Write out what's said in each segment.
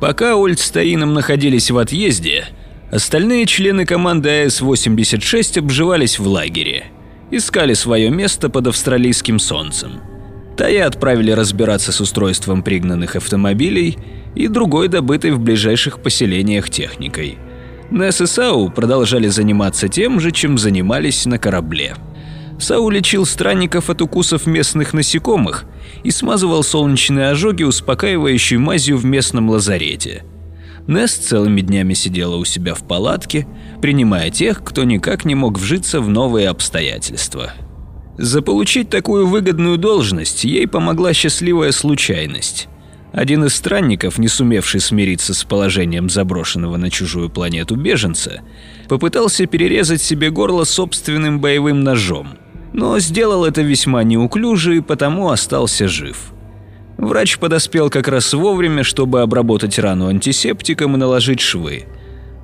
Пока Ольд с Таином находились в отъезде, остальные члены команды АС-86 обживались в лагере, искали свое место под австралийским солнцем. Тая отправили разбираться с устройством пригнанных автомобилей и другой добытой в ближайших поселениях техникой. Несс и продолжали заниматься тем же, чем занимались на корабле. Сау лечил странников от укусов местных насекомых и смазывал солнечные ожоги успокаивающей мазью в местном лазарете. Несс целыми днями сидела у себя в палатке, принимая тех, кто никак не мог вжиться в новые обстоятельства. Заполучить такую выгодную должность ей помогла счастливая случайность. Один из странников, не сумевший смириться с положением заброшенного на чужую планету беженца, попытался перерезать себе горло собственным боевым ножом – но сделал это весьма неуклюже и потому остался жив. Врач подоспел как раз вовремя, чтобы обработать рану антисептиком и наложить швы.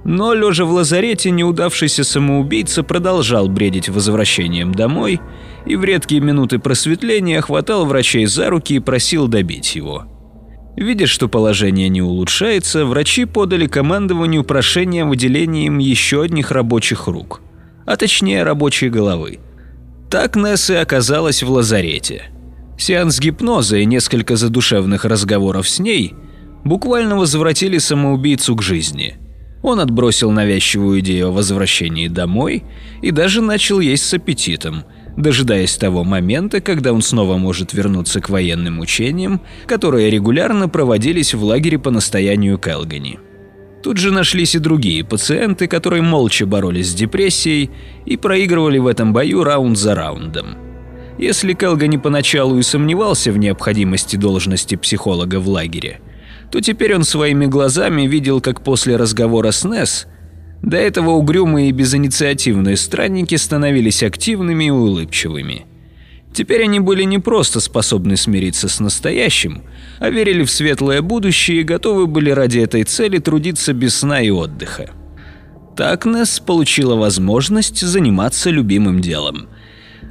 Но, лежа в лазарете, неудавшийся самоубийца продолжал бредить возвращением домой и в редкие минуты просветления хватал врачей за руки и просил добить его. Видя, что положение не улучшается, врачи подали командованию прошение о выделении им еще одних рабочих рук, а точнее рабочей головы. Так Несс и оказалась в лазарете. Сеанс гипноза и несколько задушевных разговоров с ней буквально возвратили самоубийцу к жизни. Он отбросил навязчивую идею о возвращении домой и даже начал есть с аппетитом, дожидаясь того момента, когда он снова может вернуться к военным учениям, которые регулярно проводились в лагере по настоянию Келгани. Тут же нашлись и другие пациенты, которые молча боролись с депрессией и проигрывали в этом бою раунд за раундом. Если Келга не поначалу и сомневался в необходимости должности психолога в лагере, то теперь он своими глазами видел, как после разговора с Несс до этого угрюмые и безинициативные странники становились активными и улыбчивыми – Теперь они были не просто способны смириться с настоящим, а верили в светлое будущее и готовы были ради этой цели трудиться без сна и отдыха. Так Несс получила возможность заниматься любимым делом.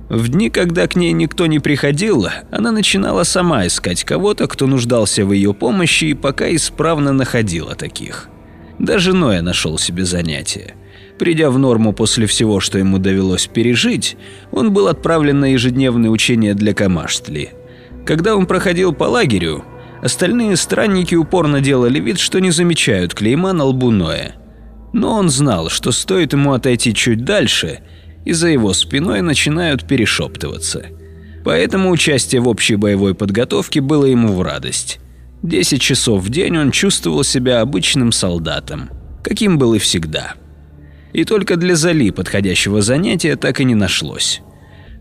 В дни, когда к ней никто не приходил, она начинала сама искать кого-то, кто нуждался в ее помощи и пока исправно находила таких. Даже Ноя нашел себе занятие. Придя в норму после всего, что ему довелось пережить, он был отправлен на ежедневные учения для Камаштли. Когда он проходил по лагерю, остальные странники упорно делали вид, что не замечают клейма на лбу Ноя. Но он знал, что стоит ему отойти чуть дальше, и за его спиной начинают перешептываться. Поэтому участие в общей боевой подготовке было ему в радость. Десять часов в день он чувствовал себя обычным солдатом, каким был и всегда и только для Зали подходящего занятия так и не нашлось.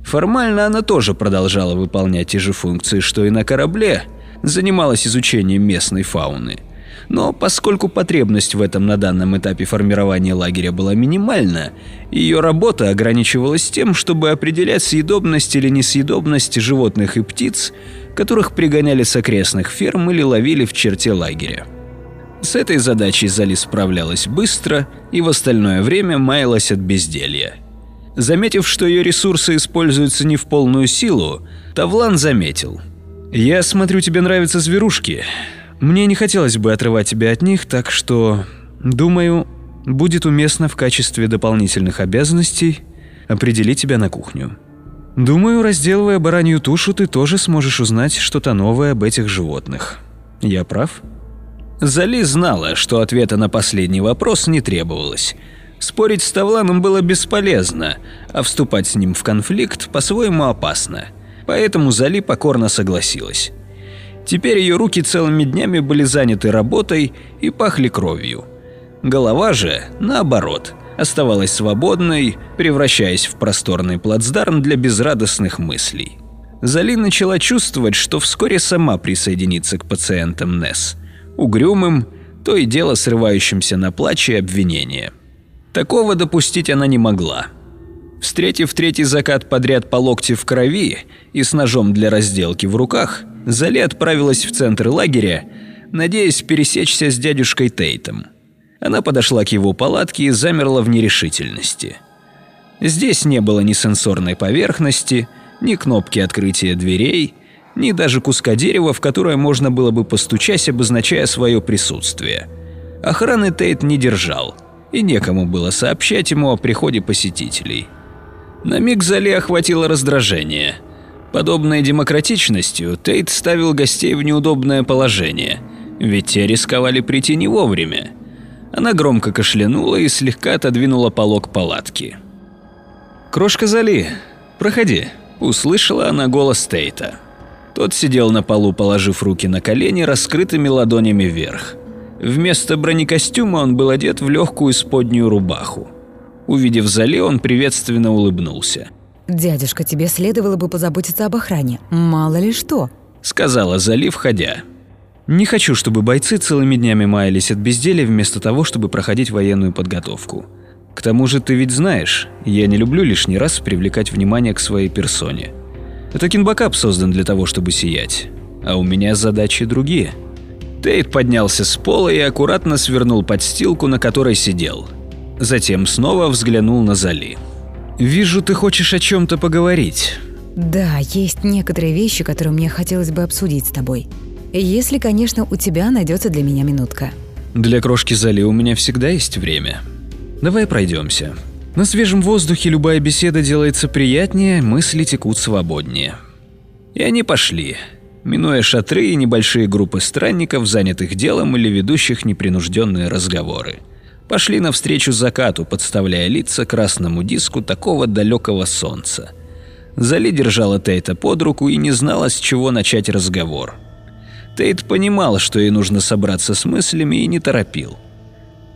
Формально она тоже продолжала выполнять те же функции, что и на корабле, занималась изучением местной фауны. Но поскольку потребность в этом на данном этапе формирования лагеря была минимальна, ее работа ограничивалась тем, чтобы определять съедобность или несъедобность животных и птиц, которых пригоняли с окрестных ферм или ловили в черте лагеря. С этой задачей Зали справлялась быстро и в остальное время маялась от безделья. Заметив, что ее ресурсы используются не в полную силу, Тавлан заметил. «Я смотрю, тебе нравятся зверушки. Мне не хотелось бы отрывать тебя от них, так что, думаю, будет уместно в качестве дополнительных обязанностей определить тебя на кухню. Думаю, разделывая баранью тушу, ты тоже сможешь узнать что-то новое об этих животных. Я прав?» Зали знала, что ответа на последний вопрос не требовалось. Спорить с Тавланом было бесполезно, а вступать с ним в конфликт по-своему опасно. Поэтому Зали покорно согласилась. Теперь ее руки целыми днями были заняты работой и пахли кровью. Голова же, наоборот, оставалась свободной, превращаясь в просторный плацдарм для безрадостных мыслей. Зали начала чувствовать, что вскоре сама присоединится к пациентам Несс угрюмым, то и дело срывающимся на плач и обвинения. Такого допустить она не могла. Встретив третий закат подряд по локте в крови и с ножом для разделки в руках, Зали отправилась в центр лагеря, надеясь пересечься с дядюшкой Тейтом. Она подошла к его палатке и замерла в нерешительности. Здесь не было ни сенсорной поверхности, ни кнопки открытия дверей, ни даже куска дерева, в которое можно было бы постучать, обозначая свое присутствие. Охраны Тейт не держал, и некому было сообщать ему о приходе посетителей. На миг Зали охватило раздражение. Подобной демократичностью Тейт ставил гостей в неудобное положение, ведь те рисковали прийти не вовремя. Она громко кашлянула и слегка отодвинула полог палатки. «Крошка Зали, проходи», – услышала она голос Тейта. Тот сидел на полу, положив руки на колени, раскрытыми ладонями вверх. Вместо бронекостюма он был одет в легкую споднюю рубаху. Увидев Зали, он приветственно улыбнулся. «Дядюшка, тебе следовало бы позаботиться об охране. Мало ли что», – сказала Зали, входя. «Не хочу, чтобы бойцы целыми днями маялись от безделия вместо того, чтобы проходить военную подготовку. К тому же ты ведь знаешь, я не люблю лишний раз привлекать внимание к своей персоне. Это кинбакап создан для того, чтобы сиять, а у меня задачи другие». Тейт поднялся с пола и аккуратно свернул подстилку, на которой сидел. Затем снова взглянул на Зали. «Вижу, ты хочешь о чем-то поговорить». «Да, есть некоторые вещи, которые мне хотелось бы обсудить с тобой. Если, конечно, у тебя найдется для меня минутка». «Для крошки Зали у меня всегда есть время. Давай пройдемся. На свежем воздухе любая беседа делается приятнее, мысли текут свободнее». И они пошли, минуя шатры и небольшие группы странников, занятых делом или ведущих непринужденные разговоры пошли навстречу закату, подставляя лица красному диску такого далекого солнца. Зали держала Тейта под руку и не знала, с чего начать разговор. Тейт понимал, что ей нужно собраться с мыслями и не торопил.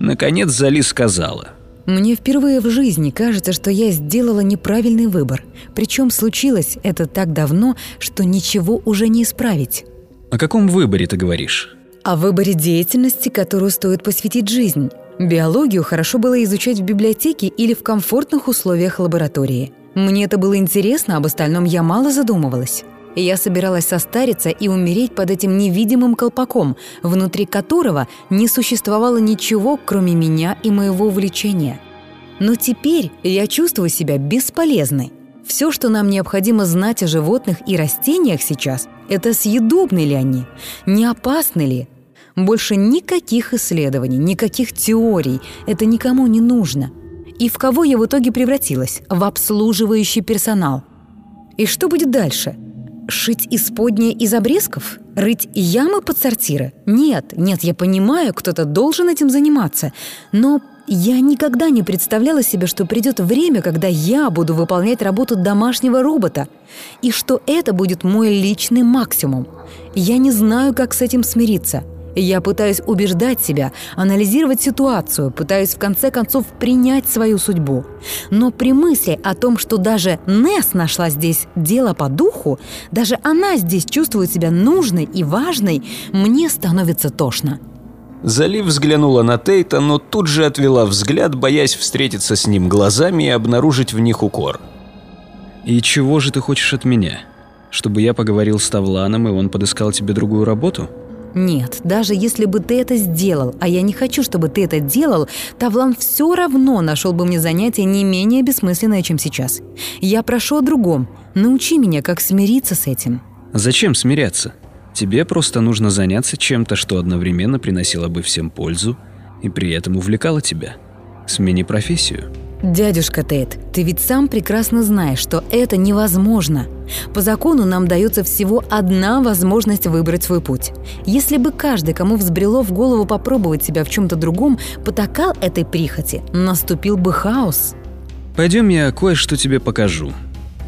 Наконец Зали сказала. «Мне впервые в жизни кажется, что я сделала неправильный выбор. Причем случилось это так давно, что ничего уже не исправить». «О каком выборе ты говоришь?» «О выборе деятельности, которую стоит посвятить жизнь. Биологию хорошо было изучать в библиотеке или в комфортных условиях лаборатории. Мне это было интересно, об остальном я мало задумывалась. Я собиралась состариться и умереть под этим невидимым колпаком, внутри которого не существовало ничего, кроме меня и моего увлечения. Но теперь я чувствую себя бесполезной. Все, что нам необходимо знать о животных и растениях сейчас, это съедобны ли они, не опасны ли, больше никаких исследований, никаких теорий. Это никому не нужно. И в кого я в итоге превратилась? В обслуживающий персонал. И что будет дальше? Шить исподнее из обрезков? Рыть ямы под сортиры? Нет, нет, я понимаю, кто-то должен этим заниматься. Но я никогда не представляла себе, что придет время, когда я буду выполнять работу домашнего робота, и что это будет мой личный максимум. Я не знаю, как с этим смириться. Я пытаюсь убеждать себя, анализировать ситуацию, пытаюсь в конце концов принять свою судьбу. Но при мысли о том, что даже Несс нашла здесь дело по духу, даже она здесь чувствует себя нужной и важной, мне становится тошно. Залив взглянула на Тейта, но тут же отвела взгляд, боясь встретиться с ним глазами и обнаружить в них укор. «И чего же ты хочешь от меня? Чтобы я поговорил с Тавланом, и он подыскал тебе другую работу?» Нет, даже если бы ты это сделал, а я не хочу, чтобы ты это делал, Тавлан все равно нашел бы мне занятие не менее бессмысленное, чем сейчас. Я прошу о другом. Научи меня, как смириться с этим. Зачем смиряться? Тебе просто нужно заняться чем-то, что одновременно приносило бы всем пользу и при этом увлекало тебя. Смени профессию. Дядюшка Тейт, ты ведь сам прекрасно знаешь, что это невозможно. По закону нам дается всего одна возможность выбрать свой путь. Если бы каждый, кому взбрело в голову попробовать себя в чем-то другом, потакал этой прихоти, наступил бы хаос. Пойдем я кое-что тебе покажу.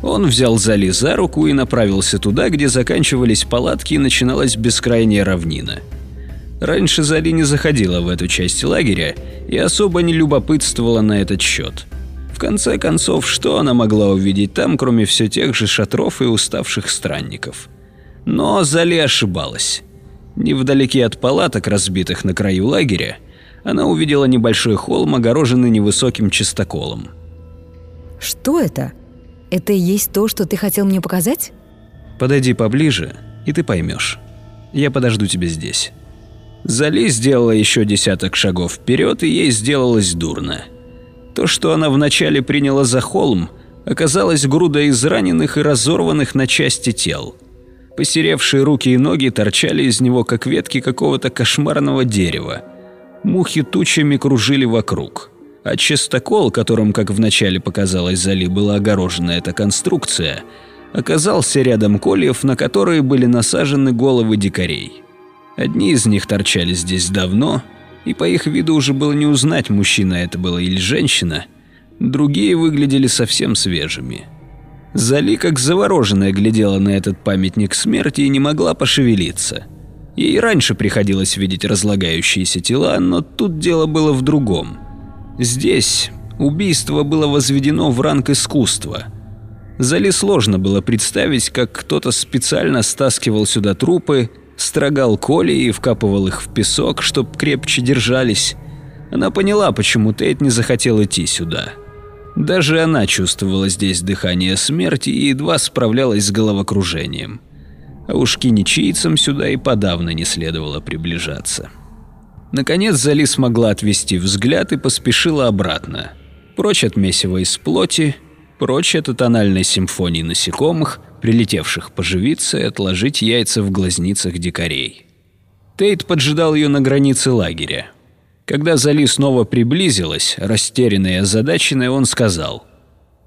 Он взял Зали за руку и направился туда, где заканчивались палатки и начиналась бескрайняя равнина. Раньше Зали не заходила в эту часть лагеря и особо не любопытствовала на этот счет. В конце концов, что она могла увидеть там, кроме все тех же шатров и уставших странников? Но Зали ошибалась. Невдалеке от палаток, разбитых на краю лагеря, она увидела небольшой холм, огороженный невысоким чистоколом. «Что это? Это и есть то, что ты хотел мне показать?» «Подойди поближе, и ты поймешь. Я подожду тебя здесь». Зали сделала еще десяток шагов вперед, и ей сделалось дурно. То, что она вначале приняла за холм, оказалось грудой израненных и разорванных на части тел. Посеревшие руки и ноги торчали из него, как ветки какого-то кошмарного дерева. Мухи тучами кружили вокруг. А частокол, которым, как вначале показалось Зали, была огорожена эта конструкция, оказался рядом кольев, на которые были насажены головы дикарей. Одни из них торчали здесь давно, и по их виду уже было не узнать, мужчина это было или женщина. Другие выглядели совсем свежими. Зали, как завороженная, глядела на этот памятник смерти и не могла пошевелиться. Ей раньше приходилось видеть разлагающиеся тела, но тут дело было в другом – Здесь убийство было возведено в ранг искусства. Зали сложно было представить, как кто-то специально стаскивал сюда трупы, строгал коли и вкапывал их в песок, чтоб крепче держались. Она поняла, почему Тейт не захотел идти сюда. Даже она чувствовала здесь дыхание смерти и едва справлялась с головокружением. А уж киничийцам сюда и подавно не следовало приближаться. Наконец Зали смогла отвести взгляд и поспешила обратно. Прочь от месива из плоти, прочь от тональной симфонии насекомых, прилетевших поживиться и отложить яйца в глазницах дикарей. Тейт поджидал ее на границе лагеря. Когда Зали снова приблизилась, растерянная и озадаченная, он сказал.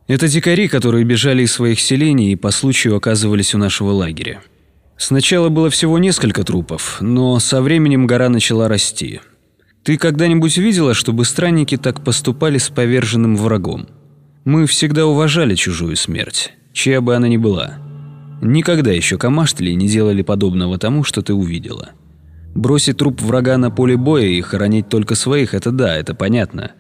«Это дикари, которые бежали из своих селений и по случаю оказывались у нашего лагеря. Сначала было всего несколько трупов, но со временем гора начала расти. Ты когда-нибудь видела, чтобы странники так поступали с поверженным врагом? Мы всегда уважали чужую смерть, чья бы она ни была. Никогда еще камаштли не делали подобного тому, что ты увидела. Бросить труп врага на поле боя и хоронить только своих – это да, это понятно.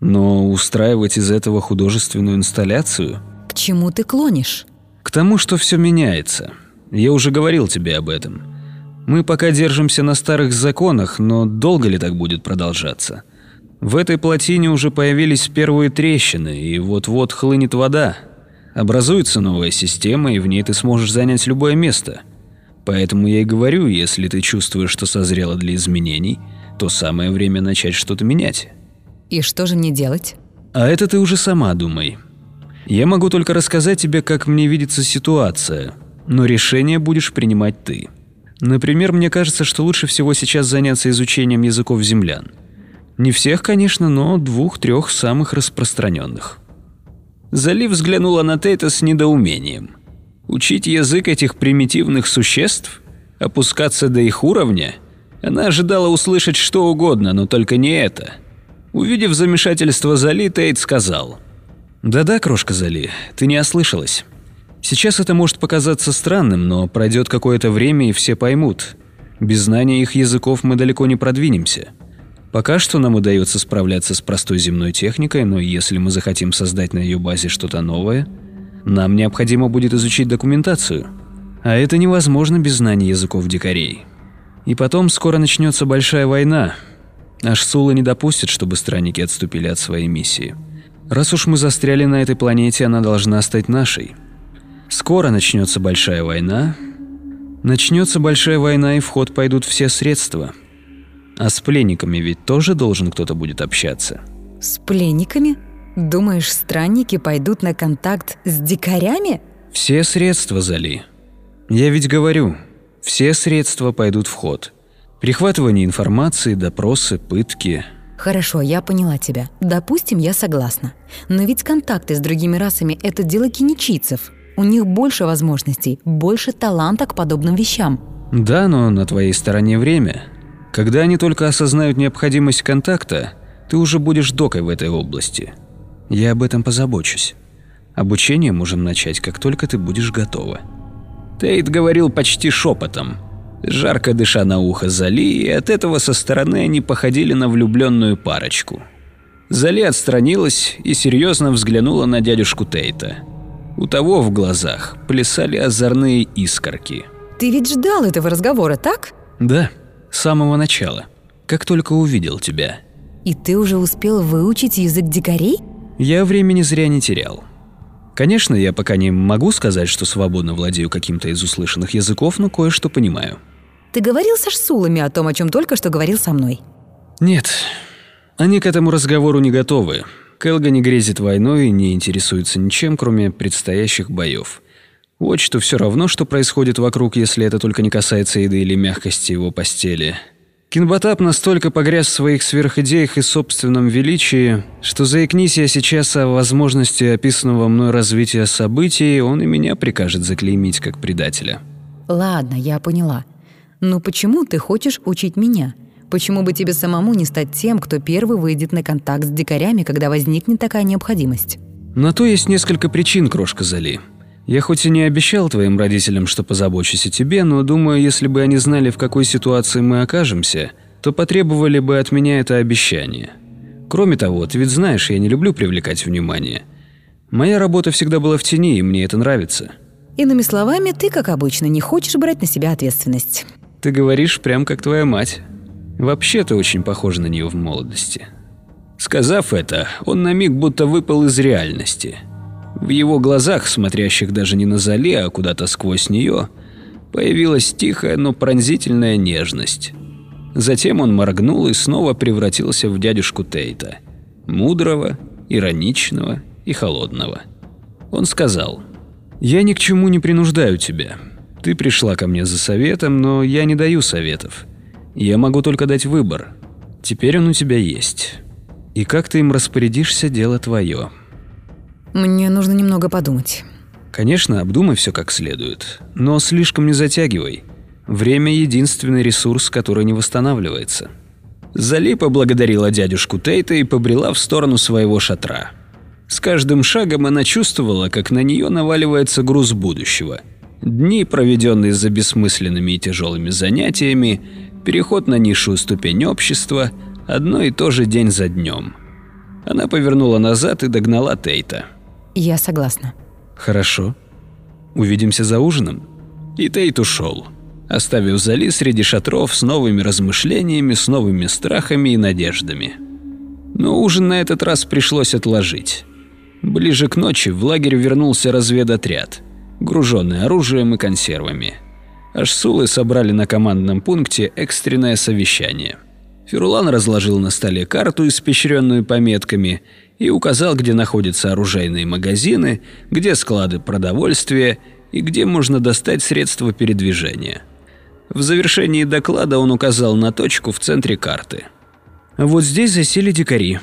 Но устраивать из этого художественную инсталляцию? К чему ты клонишь? К тому, что все меняется – я уже говорил тебе об этом. Мы пока держимся на старых законах, но долго ли так будет продолжаться? В этой плотине уже появились первые трещины, и вот-вот хлынет вода. Образуется новая система, и в ней ты сможешь занять любое место. Поэтому я и говорю, если ты чувствуешь, что созрело для изменений, то самое время начать что-то менять. И что же мне делать? А это ты уже сама думай. Я могу только рассказать тебе, как мне видится ситуация – но решение будешь принимать ты. Например, мне кажется, что лучше всего сейчас заняться изучением языков землян. Не всех, конечно, но двух-трех самых распространенных. Зали взглянула на Тейта с недоумением. Учить язык этих примитивных существ? Опускаться до их уровня? Она ожидала услышать что угодно, но только не это. Увидев замешательство Зали, Тейт сказал. «Да-да, крошка Зали, ты не ослышалась. Сейчас это может показаться странным, но пройдет какое-то время и все поймут. Без знания их языков мы далеко не продвинемся. Пока что нам удается справляться с простой земной техникой, но если мы захотим создать на ее базе что-то новое, нам необходимо будет изучить документацию. А это невозможно без знания языков дикарей. И потом скоро начнется большая война. Аж Сула не допустит, чтобы странники отступили от своей миссии. Раз уж мы застряли на этой планете, она должна стать нашей – Скоро начнется большая война. Начнется большая война, и в ход пойдут все средства. А с пленниками ведь тоже должен кто-то будет общаться. С пленниками? Думаешь, странники пойдут на контакт с дикарями? Все средства, Зали. Я ведь говорю, все средства пойдут в ход. Прихватывание информации, допросы, пытки. Хорошо, я поняла тебя. Допустим, я согласна. Но ведь контакты с другими расами – это дело киничийцев. У них больше возможностей, больше таланта к подобным вещам. Да, но на твоей стороне время. Когда они только осознают необходимость контакта, ты уже будешь докой в этой области. Я об этом позабочусь. Обучение можем начать, как только ты будешь готова. Тейт говорил почти шепотом, жарко дыша на ухо Зали, и от этого со стороны они походили на влюбленную парочку. Зали отстранилась и серьезно взглянула на дядюшку Тейта. У того в глазах плясали озорные искорки. Ты ведь ждал этого разговора, так? Да, с самого начала. Как только увидел тебя. И ты уже успел выучить язык дикарей? Я времени зря не терял. Конечно, я пока не могу сказать, что свободно владею каким-то из услышанных языков, но кое-что понимаю. Ты говорил со Шсулами о том, о чем только что говорил со мной? Нет, они к этому разговору не готовы. Келга не грезит войной и не интересуется ничем, кроме предстоящих боев. Отчту все равно, что происходит вокруг, если это только не касается еды или мягкости его постели. Кинбатап настолько погряз в своих сверхидеях и собственном величии, что заикнись я сейчас о возможности описанного мной развития событий, он и меня прикажет заклеймить как предателя. Ладно, я поняла. Но почему ты хочешь учить меня? Почему бы тебе самому не стать тем, кто первый выйдет на контакт с дикарями, когда возникнет такая необходимость? На то есть несколько причин, крошка Зали. Я хоть и не обещал твоим родителям, что позабочусь о тебе, но думаю, если бы они знали, в какой ситуации мы окажемся, то потребовали бы от меня это обещание. Кроме того, ты ведь знаешь, я не люблю привлекать внимание. Моя работа всегда была в тени, и мне это нравится. Иными словами, ты, как обычно, не хочешь брать на себя ответственность. Ты говоришь прям как твоя мать. Вообще ты очень похожа на нее в молодости. Сказав это, он на миг будто выпал из реальности – в его глазах, смотрящих даже не на Зали, а куда-то сквозь нее, появилась тихая, но пронзительная нежность. Затем он моргнул и снова превратился в дядюшку Тейта. Мудрого, ироничного и холодного. Он сказал, «Я ни к чему не принуждаю тебя. Ты пришла ко мне за советом, но я не даю советов. Я могу только дать выбор. Теперь он у тебя есть. И как ты им распорядишься, дело твое. Мне нужно немного подумать. Конечно, обдумай все как следует, но слишком не затягивай. Время – единственный ресурс, который не восстанавливается. Зали поблагодарила дядюшку Тейта и побрела в сторону своего шатра. С каждым шагом она чувствовала, как на нее наваливается груз будущего. Дни, проведенные за бессмысленными и тяжелыми занятиями, переход на низшую ступень общества, одно и то же день за днем. Она повернула назад и догнала Тейта. Я согласна. Хорошо. Увидимся за ужином. И Тейт ушел, оставив Зали среди шатров с новыми размышлениями, с новыми страхами и надеждами. Но ужин на этот раз пришлось отложить. Ближе к ночи в лагерь вернулся разведотряд, груженный оружием и консервами. Ашсулы собрали на командном пункте экстренное совещание. Ферулан разложил на столе карту, испещренную пометками, и указал, где находятся оружейные магазины, где склады продовольствия и где можно достать средства передвижения. В завершении доклада он указал на точку в центре карты. Вот здесь засели дикари.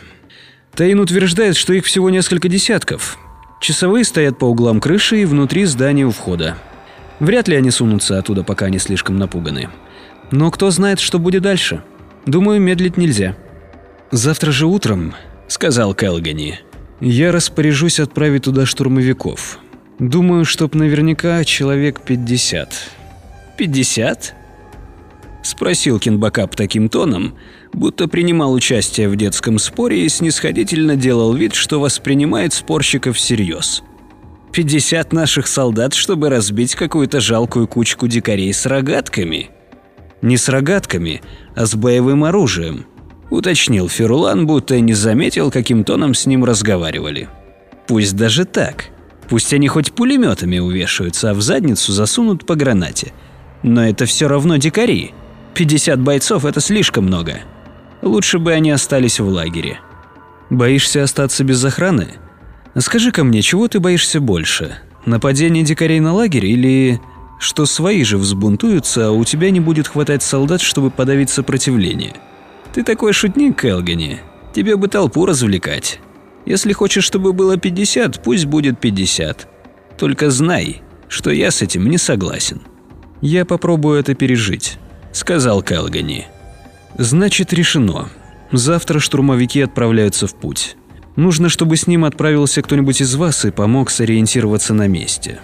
Таин утверждает, что их всего несколько десятков. Часовые стоят по углам крыши и внутри здания у входа. Вряд ли они сунутся оттуда, пока они слишком напуганы. Но кто знает, что будет дальше. Думаю, медлить нельзя. Завтра же утром – сказал Келгани. «Я распоряжусь отправить туда штурмовиков. Думаю, чтоб наверняка человек 50». «Пятьдесят?» – спросил Кинбакап таким тоном, будто принимал участие в детском споре и снисходительно делал вид, что воспринимает спорщиков всерьез. «Пятьдесят наших солдат, чтобы разбить какую-то жалкую кучку дикарей с рогатками?» «Не с рогатками, а с боевым оружием», уточнил Ферулан, будто не заметил, каким тоном с ним разговаривали. Пусть даже так. Пусть они хоть пулеметами увешаются, а в задницу засунут по гранате. Но это все равно дикари. 50 бойцов – это слишком много. Лучше бы они остались в лагере. Боишься остаться без охраны? Скажи-ка мне, чего ты боишься больше? Нападение дикарей на лагерь или что свои же взбунтуются, а у тебя не будет хватать солдат, чтобы подавить сопротивление? Ты такой шутник, Келгани. Тебе бы толпу развлекать. Если хочешь, чтобы было 50, пусть будет 50. Только знай, что я с этим не согласен. Я попробую это пережить, сказал Келгани. Значит, решено. Завтра штурмовики отправляются в путь. Нужно, чтобы с ним отправился кто-нибудь из вас и помог сориентироваться на месте.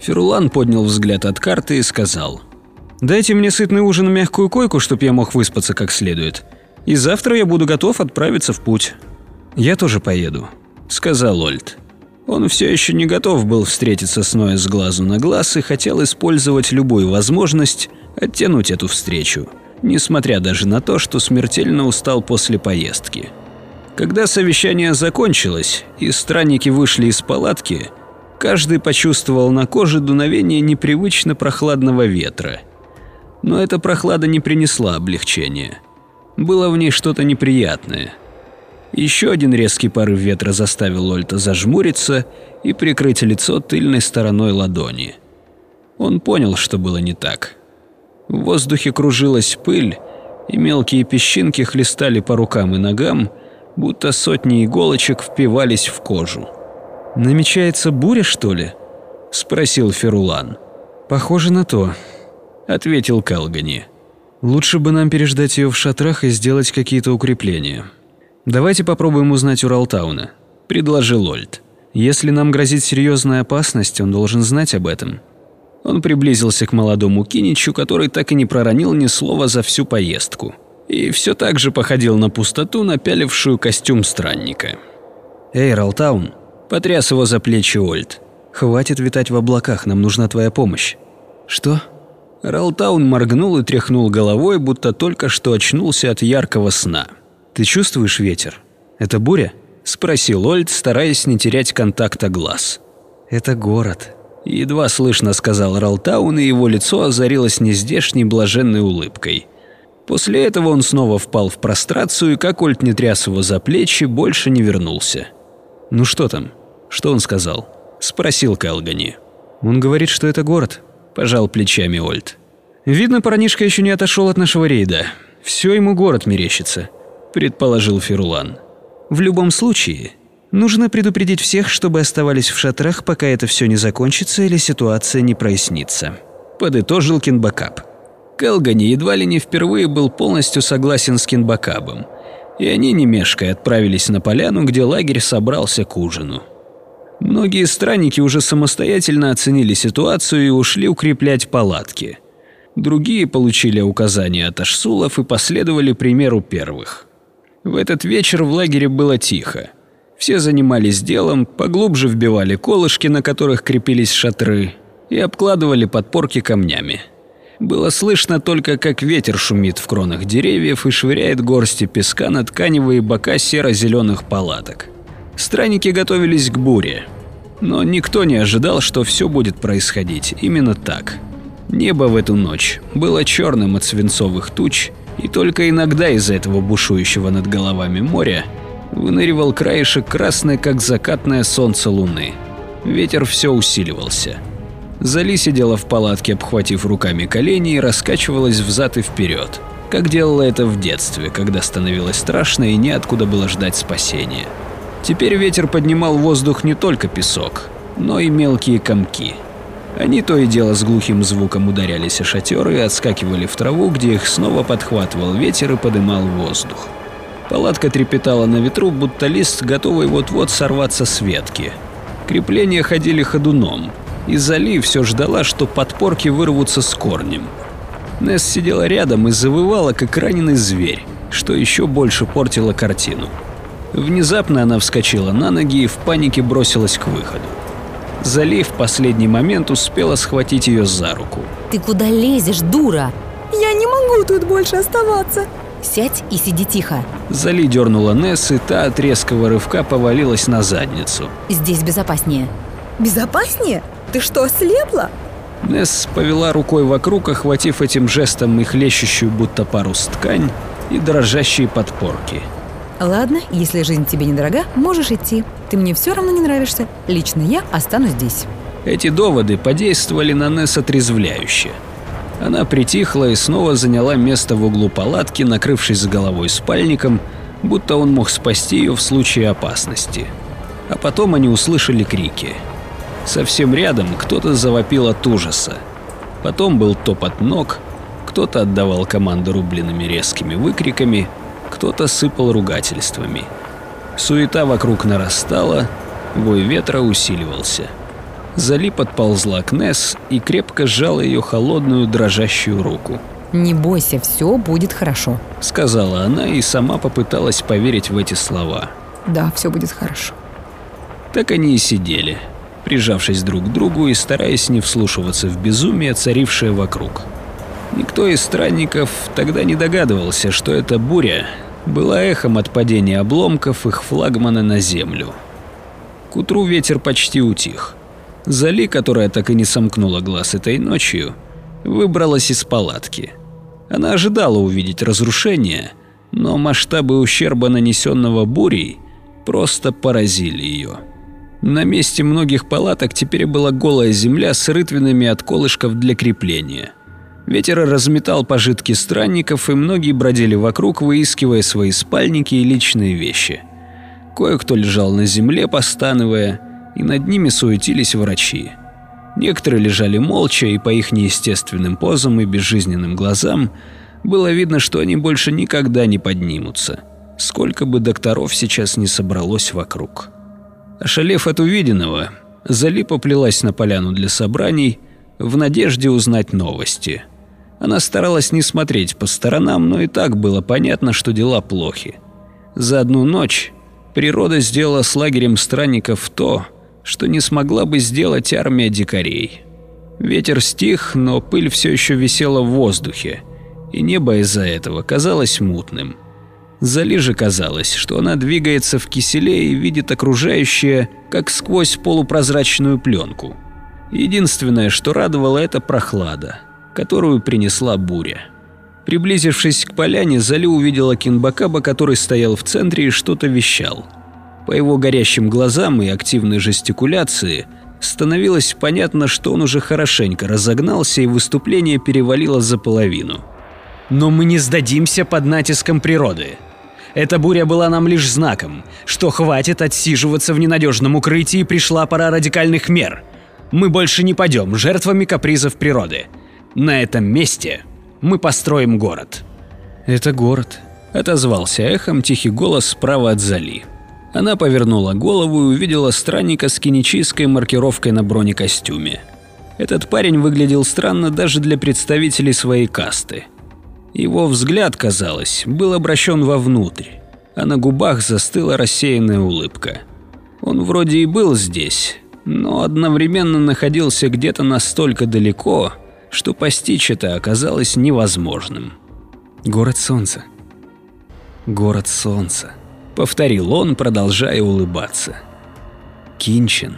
Ферулан поднял взгляд от карты и сказал – Дайте мне сытный ужин и мягкую койку, чтоб я мог выспаться как следует. И завтра я буду готов отправиться в путь. Я тоже поеду, сказал Ольд. Он все еще не готов был встретиться с Ноя с глазу на глаз и хотел использовать любую возможность оттянуть эту встречу, несмотря даже на то, что смертельно устал после поездки. Когда совещание закончилось и странники вышли из палатки, каждый почувствовал на коже дуновение непривычно прохладного ветра – но эта прохлада не принесла облегчения. Было в ней что-то неприятное. Еще один резкий порыв ветра заставил Ольта зажмуриться и прикрыть лицо тыльной стороной ладони. Он понял, что было не так. В воздухе кружилась пыль, и мелкие песчинки хлестали по рукам и ногам, будто сотни иголочек впивались в кожу. «Намечается буря, что ли?» – спросил Ферулан. «Похоже на то», – ответил Калгани. «Лучше бы нам переждать ее в шатрах и сделать какие-то укрепления. Давайте попробуем узнать у Ралтауна», – предложил Ольд. «Если нам грозит серьезная опасность, он должен знать об этом». Он приблизился к молодому Киничу, который так и не проронил ни слова за всю поездку. И все так же походил на пустоту, напялившую костюм странника. «Эй, Ралтаун!» – потряс его за плечи Ольд. «Хватит витать в облаках, нам нужна твоя помощь». «Что?» Ралтаун моргнул и тряхнул головой, будто только что очнулся от яркого сна. «Ты чувствуешь ветер? Это буря?» – спросил Ольд, стараясь не терять контакта глаз. «Это город», Едва слышно сказал Ралтаун, и его лицо озарилось нездешней блаженной улыбкой. После этого он снова впал в прострацию, и как Ольт не тряс его за плечи, больше не вернулся. «Ну что там? Что он сказал?» – спросил Калгани. «Он говорит, что это город», – пожал плечами Ольт. «Видно, парнишка еще не отошел от нашего рейда. Все ему город мерещится», – предположил Ферулан. «В любом случае, Нужно предупредить всех, чтобы оставались в шатрах, пока это все не закончится или ситуация не прояснится. Подытожил Кинбакап. Келгани едва ли не впервые был полностью согласен с Кинбакабом. И они, не мешкая, отправились на поляну, где лагерь собрался к ужину. Многие странники уже самостоятельно оценили ситуацию и ушли укреплять палатки. Другие получили указания от ашсулов и последовали примеру первых. В этот вечер в лагере было тихо. Все занимались делом, поглубже вбивали колышки, на которых крепились шатры, и обкладывали подпорки камнями. Было слышно только, как ветер шумит в кронах деревьев и швыряет горсти песка на тканевые бока серо-зеленых палаток. Странники готовились к буре, но никто не ожидал, что все будет происходить именно так. Небо в эту ночь было черным от свинцовых туч, и только иногда из-за этого бушующего над головами моря выныривал краешек красной, как закатное солнце луны. Ветер все усиливался. Зали сидела в палатке, обхватив руками колени и раскачивалась взад и вперед, как делала это в детстве, когда становилось страшно и неоткуда было ждать спасения. Теперь ветер поднимал в воздух не только песок, но и мелкие комки. Они то и дело с глухим звуком ударялись о шатеры и отскакивали в траву, где их снова подхватывал ветер и подымал воздух. Палатка трепетала на ветру, будто лист, готовый вот-вот сорваться с ветки. Крепления ходили ходуном, и Зали все ждала, что подпорки вырвутся с корнем. Несс сидела рядом и завывала, как раненый зверь, что еще больше портило картину. Внезапно она вскочила на ноги и в панике бросилась к выходу. Зали в последний момент успела схватить ее за руку. «Ты куда лезешь, дура?» «Я не могу тут больше оставаться!» Сядь и сиди тихо. Зали дернула Несс, и та от резкого рывка повалилась на задницу. Здесь безопаснее. Безопаснее? Ты что, ослепла? Несс повела рукой вокруг, охватив этим жестом и хлещущую будто парус ткань и дрожащие подпорки. Ладно, если жизнь тебе недорога, можешь идти. Ты мне все равно не нравишься. Лично я останусь здесь. Эти доводы подействовали на Несс отрезвляюще. Она притихла и снова заняла место в углу палатки, накрывшись с головой спальником, будто он мог спасти ее в случае опасности. А потом они услышали крики. Совсем рядом кто-то завопил от ужаса. Потом был топот ног, кто-то отдавал команды рубленными резкими выкриками, кто-то сыпал ругательствами. Суета вокруг нарастала, вой ветра усиливался. Зали подползла к Несс и крепко сжала ее холодную дрожащую руку. «Не бойся, все будет хорошо», — сказала она и сама попыталась поверить в эти слова. «Да, все будет хорошо». Так они и сидели, прижавшись друг к другу и стараясь не вслушиваться в безумие, царившее вокруг. Никто из странников тогда не догадывался, что эта буря была эхом от падения обломков их флагмана на землю. К утру ветер почти утих. Зали, которая так и не сомкнула глаз этой ночью, выбралась из палатки. Она ожидала увидеть разрушение, но масштабы ущерба, нанесенного бурей, просто поразили ее. На месте многих палаток теперь была голая земля с рытвинами от колышков для крепления. Ветер разметал пожитки странников, и многие бродили вокруг, выискивая свои спальники и личные вещи. Кое-кто лежал на земле, постановая, и над ними суетились врачи. Некоторые лежали молча, и по их неестественным позам и безжизненным глазам было видно, что они больше никогда не поднимутся, сколько бы докторов сейчас не собралось вокруг. Ошалев от увиденного, Зали поплелась на поляну для собраний в надежде узнать новости. Она старалась не смотреть по сторонам, но и так было понятно, что дела плохи. За одну ночь природа сделала с лагерем странников то, что не смогла бы сделать армия дикарей. Ветер стих, но пыль все еще висела в воздухе, и небо из-за этого казалось мутным. Зали же казалось, что она двигается в киселе и видит окружающее, как сквозь полупрозрачную пленку. Единственное, что радовало, это прохлада, которую принесла буря. Приблизившись к поляне, Зали увидела Кинбакаба, который стоял в центре и что-то вещал. По его горящим глазам и активной жестикуляции становилось понятно, что он уже хорошенько разогнался и выступление перевалило за половину. Но мы не сдадимся под натиском природы. Эта буря была нам лишь знаком, что хватит отсиживаться в ненадежном укрытии и пришла пора радикальных мер. Мы больше не пойдем жертвами капризов природы. На этом месте мы построим город. «Это город», — отозвался эхом тихий голос справа от Зали. Она повернула голову и увидела странника с кинетической маркировкой на бронекостюме. Этот парень выглядел странно даже для представителей своей касты. Его взгляд, казалось, был обращен вовнутрь, а на губах застыла рассеянная улыбка. Он вроде и был здесь, но одновременно находился где-то настолько далеко, что постичь это оказалось невозможным. Город солнца. Город солнца. Повторил он, продолжая улыбаться. Кинчин